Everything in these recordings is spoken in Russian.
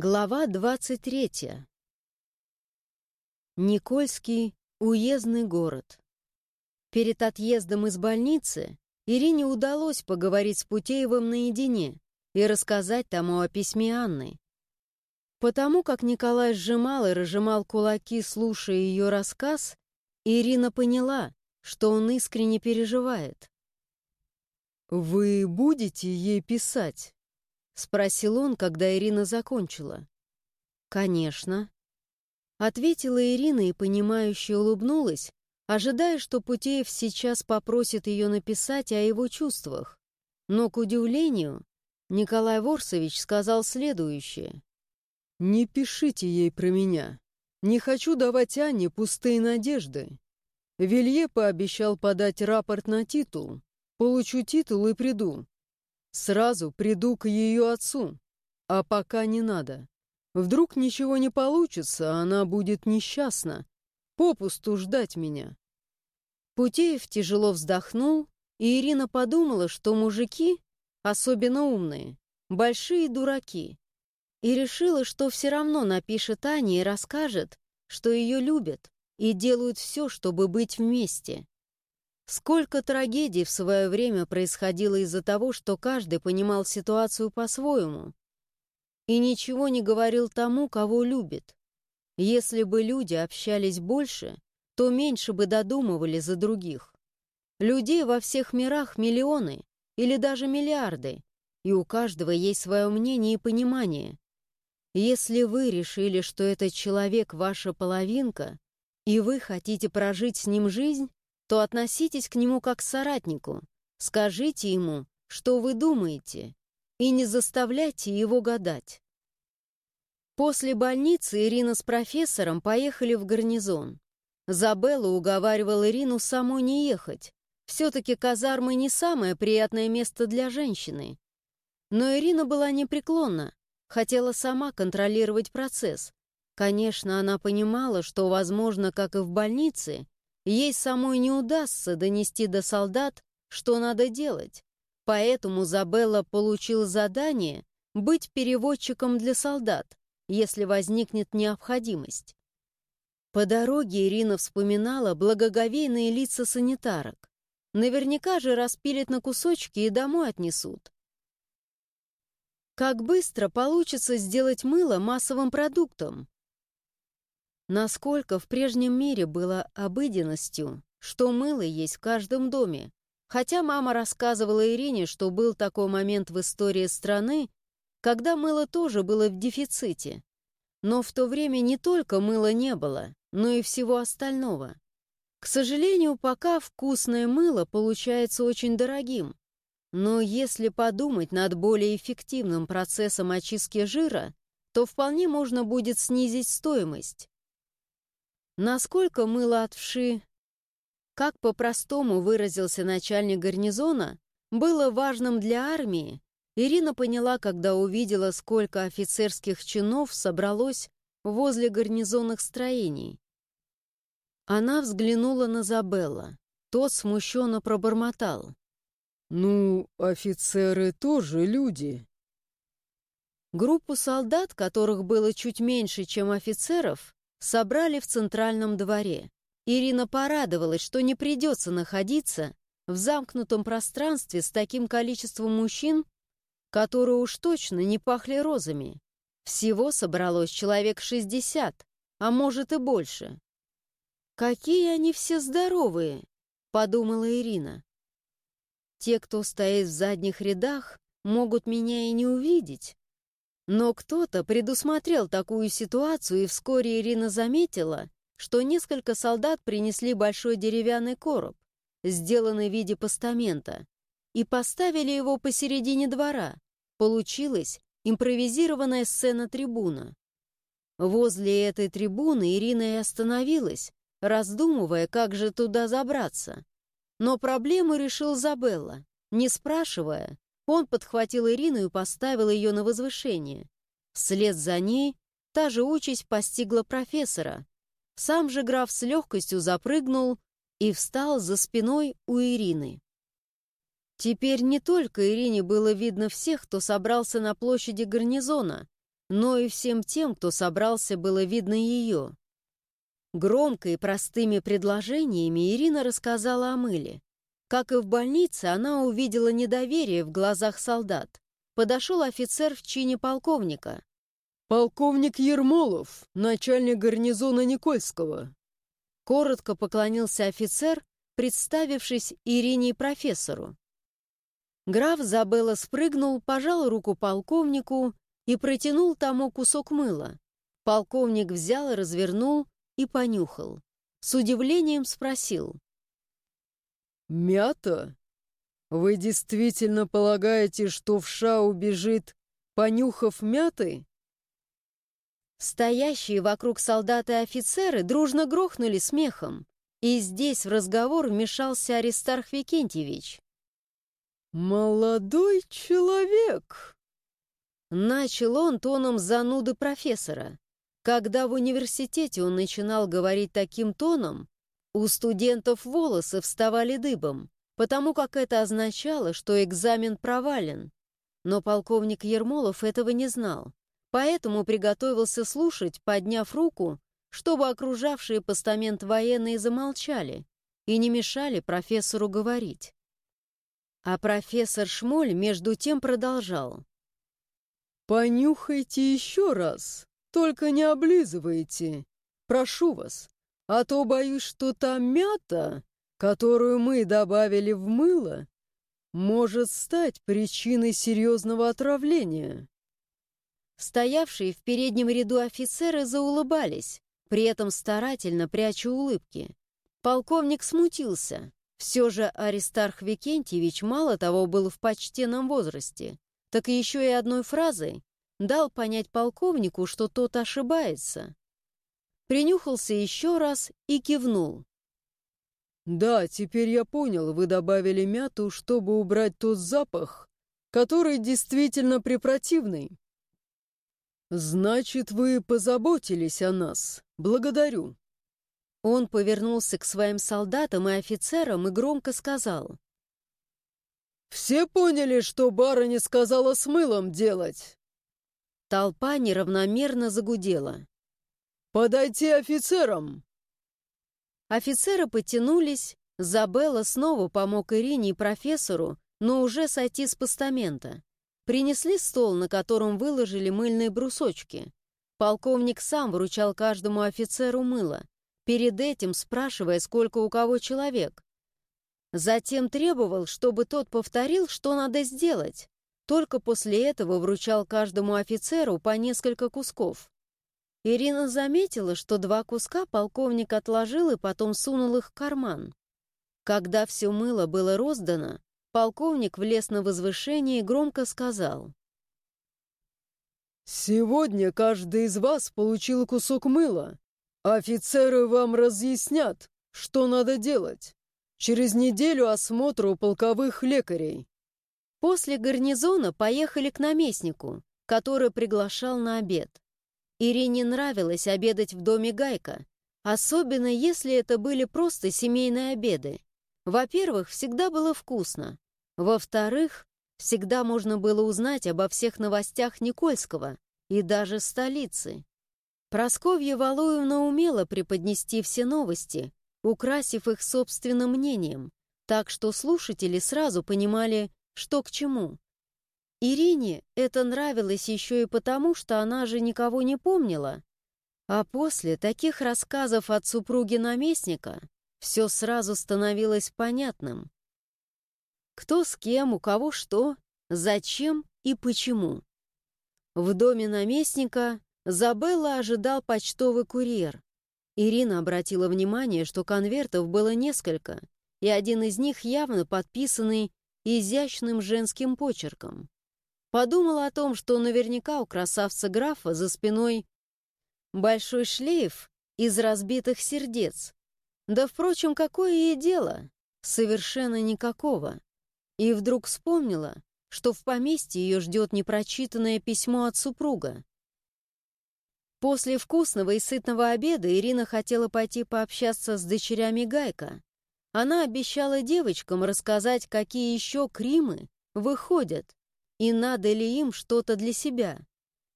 Глава 23. Никольский уездный город. Перед отъездом из больницы Ирине удалось поговорить с Путеевым наедине и рассказать тому о письме Анны. Потому как Николай сжимал и разжимал кулаки, слушая ее рассказ, Ирина поняла, что он искренне переживает. «Вы будете ей писать?» — спросил он, когда Ирина закончила. «Конечно». Ответила Ирина и, понимающе улыбнулась, ожидая, что Путеев сейчас попросит ее написать о его чувствах. Но, к удивлению, Николай Ворсович сказал следующее. «Не пишите ей про меня. Не хочу давать Анне пустые надежды. Вилье пообещал подать рапорт на титул. Получу титул и приду. Сразу приду к ее отцу. А пока не надо. Вдруг ничего не получится, она будет несчастна. Попусту ждать меня. Путеев тяжело вздохнул, и Ирина подумала, что мужики, особенно умные, большие дураки, и решила, что все равно напишет Ане и расскажет, что ее любят и делают все, чтобы быть вместе. Сколько трагедий в свое время происходило из-за того, что каждый понимал ситуацию по-своему и ничего не говорил тому, кого любит. Если бы люди общались больше, то меньше бы додумывали за других. Людей во всех мирах миллионы или даже миллиарды, и у каждого есть свое мнение и понимание. Если вы решили, что этот человек ваша половинка, и вы хотите прожить с ним жизнь, то относитесь к нему как к соратнику, скажите ему, что вы думаете, и не заставляйте его гадать. После больницы Ирина с профессором поехали в гарнизон. Забелла уговаривала Ирину самой не ехать. Все-таки казармы не самое приятное место для женщины. Но Ирина была непреклонна, хотела сама контролировать процесс. Конечно, она понимала, что, возможно, как и в больнице, Ей самой не удастся донести до солдат, что надо делать, поэтому Забелла получил задание быть переводчиком для солдат, если возникнет необходимость. По дороге Ирина вспоминала благоговейные лица санитарок. Наверняка же распилят на кусочки и домой отнесут. Как быстро получится сделать мыло массовым продуктом? Насколько в прежнем мире было обыденностью, что мыло есть в каждом доме, хотя мама рассказывала Ирине, что был такой момент в истории страны, когда мыло тоже было в дефиците. Но в то время не только мыла не было, но и всего остального. К сожалению, пока вкусное мыло получается очень дорогим. Но если подумать над более эффективным процессом очистки жира, то вполне можно будет снизить стоимость. Насколько мыло от вши, как по-простому выразился начальник гарнизона, было важным для армии, Ирина поняла, когда увидела, сколько офицерских чинов собралось возле гарнизонных строений. Она взглянула на Забелла. Тот смущенно пробормотал. «Ну, офицеры тоже люди». Группу солдат, которых было чуть меньше, чем офицеров, собрали в центральном дворе. Ирина порадовалась, что не придется находиться в замкнутом пространстве с таким количеством мужчин, которые уж точно не пахли розами. Всего собралось человек 60, а может и больше. «Какие они все здоровые!» — подумала Ирина. «Те, кто стоит в задних рядах, могут меня и не увидеть, но кто-то предусмотрел такую ситуацию, и вскоре Ирина заметила, что несколько солдат принесли большой деревянный короб, сделанный в виде постамента, и поставили его посередине двора. Получилась импровизированная сцена-трибуна. Возле этой трибуны Ирина и остановилась, раздумывая, как же туда забраться. Но проблему решил Забелла, не спрашивая, он подхватил Ирину и поставил ее на возвышение. Вслед за ней та же участь постигла профессора. Сам же граф с легкостью запрыгнул и встал за спиной у Ирины. Теперь не только Ирине было видно всех, кто собрался на площади гарнизона, но и всем тем, кто собрался, было видно ее. Громко и простыми предложениями Ирина рассказала о мыле. Как и в больнице, она увидела недоверие в глазах солдат. Подошел офицер в чине полковника. «Полковник Ермолов, начальник гарнизона Никольского». Коротко поклонился офицер, представившись Ирине и профессору. Граф Забелла спрыгнул, пожал руку полковнику и протянул тому кусок мыла. Полковник взял, развернул и понюхал. С удивлением спросил. «Мята? Вы действительно полагаете, что вша убежит, понюхав мяты?» Стоящие вокруг солдаты и офицеры дружно грохнули смехом, и здесь в разговор вмешался Аристарх Викентьевич. «Молодой человек!» Начал он тоном зануды профессора. Когда в университете он начинал говорить таким тоном, у студентов волосы вставали дыбом, потому как это означало, что экзамен провален. Но полковник Ермолов этого не знал. Поэтому приготовился слушать, подняв руку, чтобы окружавшие постамент военные замолчали и не мешали профессору говорить. А профессор Шмоль между тем продолжал. «Понюхайте еще раз, только не облизывайте. Прошу вас, а то боюсь, что та мята, которую мы добавили в мыло, может стать причиной серьезного отравления». Стоявшие в переднем ряду офицеры заулыбались, при этом старательно пряча улыбки. Полковник смутился. Все же Аристарх Викентьевич мало того был в почтенном возрасте, так еще и одной фразой дал понять полковнику, что тот ошибается. Принюхался еще раз и кивнул. «Да, теперь я понял, вы добавили мяту, чтобы убрать тот запах, который действительно препротивный. «Значит, вы позаботились о нас. Благодарю». Он повернулся к своим солдатам и офицерам и громко сказал. «Все поняли, что барыня сказала с мылом делать?» Толпа неравномерно загудела. «Подойти офицерам!» Офицеры потянулись, Забелла снова помог Ирине и профессору, но уже сойти с постамента. Принесли стол, на котором выложили мыльные брусочки. Полковник сам вручал каждому офицеру мыло, перед этим спрашивая, сколько у кого человек. Затем требовал, чтобы тот повторил, что надо сделать. Только после этого вручал каждому офицеру по несколько кусков. Ирина заметила, что два куска полковник отложил и потом сунул их в карман. Когда все мыло было роздано, Полковник влез на возвышение и громко сказал. «Сегодня каждый из вас получил кусок мыла. Офицеры вам разъяснят, что надо делать. Через неделю осмотр у полковых лекарей». После гарнизона поехали к наместнику, который приглашал на обед. Ирине нравилось обедать в доме Гайка, особенно если это были просто семейные обеды. Во-первых, всегда было вкусно. Во-вторых, всегда можно было узнать обо всех новостях Никольского и даже столицы. Просковья Валуевна умела преподнести все новости, украсив их собственным мнением, так что слушатели сразу понимали, что к чему. Ирине это нравилось еще и потому, что она же никого не помнила. А после таких рассказов от супруги наместника все сразу становилось понятным. Кто с кем, у кого что, зачем и почему. В доме наместника Забелла ожидал почтовый курьер. Ирина обратила внимание, что конвертов было несколько, и один из них явно подписанный изящным женским почерком. Подумала о том, что наверняка у красавца графа за спиной большой шлейф из разбитых сердец, да, впрочем, какое ей дело? Совершенно никакого. И вдруг вспомнила, что в поместье ее ждет непрочитанное письмо от супруга. После вкусного и сытного обеда Ирина хотела пойти пообщаться с дочерями Гайка. Она обещала девочкам рассказать, какие еще кримы выходят, и надо ли им что-то для себя.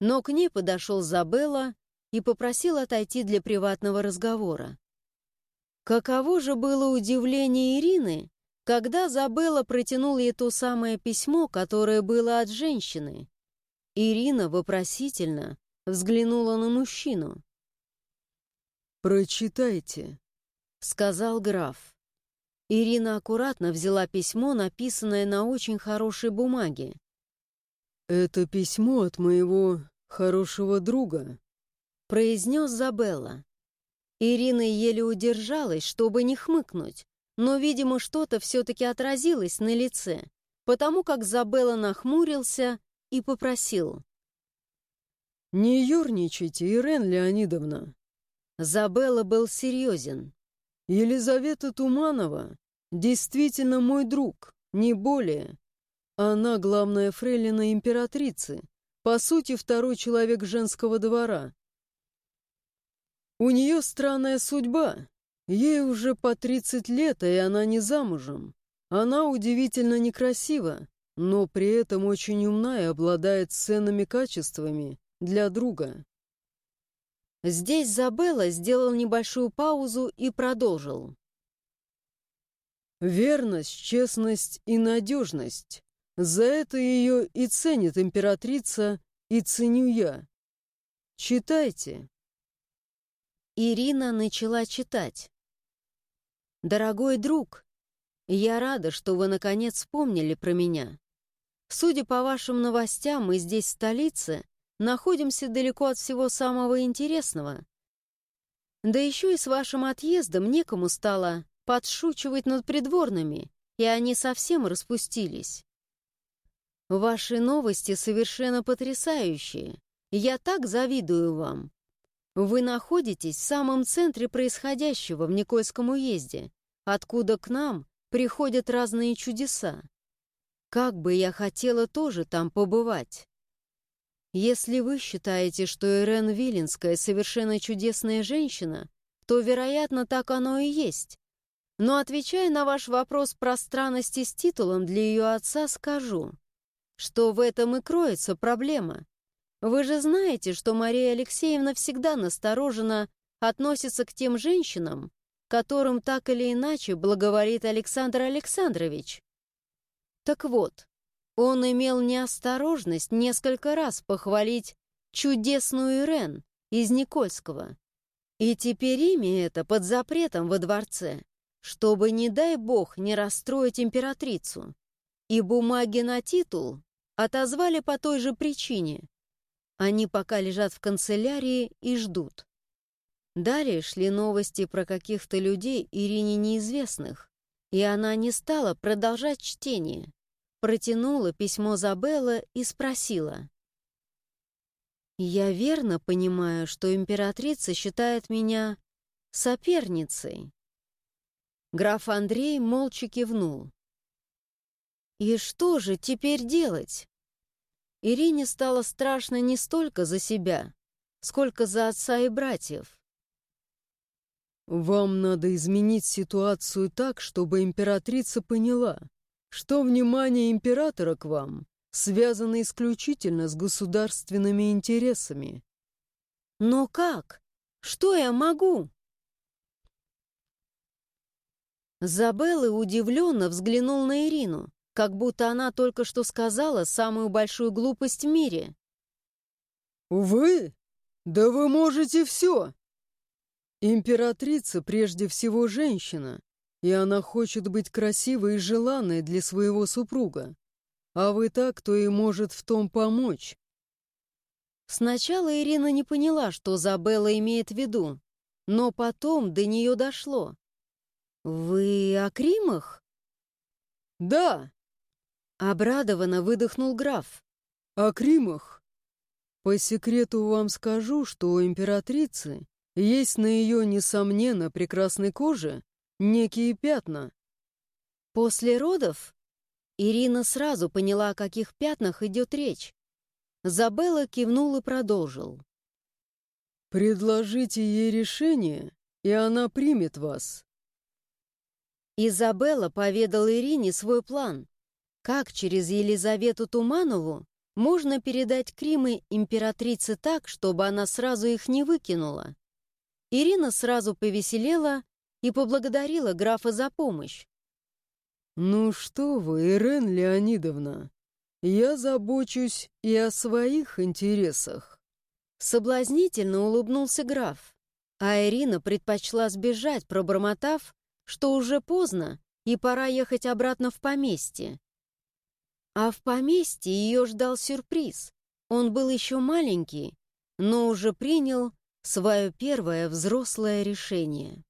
Но к ней подошел Забелла и попросил отойти для приватного разговора. Каково же было удивление Ирины, когда Забелла протянул ей то самое письмо, которое было от женщины. Ирина вопросительно взглянула на мужчину. «Прочитайте», — сказал граф. Ирина аккуратно взяла письмо, написанное на очень хорошей бумаге. «Это письмо от моего хорошего друга», — произнес Забелла. Ирина еле удержалась, чтобы не хмыкнуть, но, видимо, что-то все-таки отразилось на лице, потому как Забелла нахмурился и попросил. «Не ерничайте, Ирен Леонидовна». Забелла был серьезен. «Елизавета Туманова действительно мой друг, не более. Она главная фрейлина императрицы, по сути, второй человек женского двора. У нее странная судьба. Ей уже по 30 лет, и она не замужем. Она удивительно некрасива, но при этом очень умна и обладает ценными качествами для друга. Здесь Забелла сделал небольшую паузу и продолжил. Верность, честность и надежность. За это ее и ценит императрица, и ценю я. Читайте. Ирина начала читать. «Дорогой друг, я рада, что вы наконец вспомнили про меня. Судя по вашим новостям, мы здесь, в столице, находимся далеко от всего самого интересного. Да еще и с вашим отъездом некому стало подшучивать над придворными, и они совсем распустились. Ваши новости совершенно потрясающие. Я так завидую вам. Вы находитесь в самом центре происходящего в Никольском уезде, откуда к нам приходят разные чудеса. Как бы я хотела тоже там побывать. Если вы считаете, что Ирен Виленская совершенно чудесная женщина, то, вероятно, так оно и есть. Но, отвечая на ваш вопрос про странности с титулом для ее отца, скажу, что в этом и кроется проблема. Вы же знаете, что Мария Алексеевна всегда настороженно относится к тем женщинам, которым так или иначе благоволит Александр Александрович. Так вот, он имел неосторожность несколько раз похвалить чудесную Ирен из Никольского. И теперь имя это под запретом во дворце, чтобы, не дай бог, не расстроить императрицу. И бумаги на титул отозвали по той же причине. Они пока лежат в канцелярии и ждут. Далее шли новости про каких-то людей Ирине неизвестных, и она не стала продолжать чтение. Протянула письмо Забелла и спросила. «Я верно понимаю, что императрица считает меня соперницей?» Граф Андрей молча кивнул. «И что же теперь делать?» Ирине стало страшно не столько за себя, сколько за отца и братьев. «Вам надо изменить ситуацию так, чтобы императрица поняла, что внимание императора к вам связано исключительно с государственными интересами». «Но как? Что я могу?» Забелла удивленно взглянул на Ирину как будто она только что сказала самую большую глупость в мире. «Вы? Да вы можете все!» Императрица прежде всего женщина, и она хочет быть красивой и желанной для своего супруга. А вы так, кто и может в том помочь. Сначала Ирина не поняла, что Забелла имеет в виду, но потом до нее дошло. «Вы о Кримах?» «Да!» Обрадованно выдохнул граф. «О Кримах. По секрету вам скажу, что у императрицы есть на ее, несомненно, прекрасной коже некие пятна». После родов Ирина сразу поняла, о каких пятнах идет речь. Забелла кивнул и продолжил. «Предложите ей решение, и она примет вас». Изабелла поведала Ирине свой план как через Елизавету Туманову можно передать Кримы императрице так, чтобы она сразу их не выкинула. Ирина сразу повеселела и поблагодарила графа за помощь. «Ну что вы, Ирен Леонидовна, я забочусь и о своих интересах». Соблазнительно улыбнулся граф, а Ирина предпочла сбежать, пробормотав, что уже поздно и пора ехать обратно в поместье. А в поместье ее ждал сюрприз. Он был еще маленький, но уже принял свое первое взрослое решение.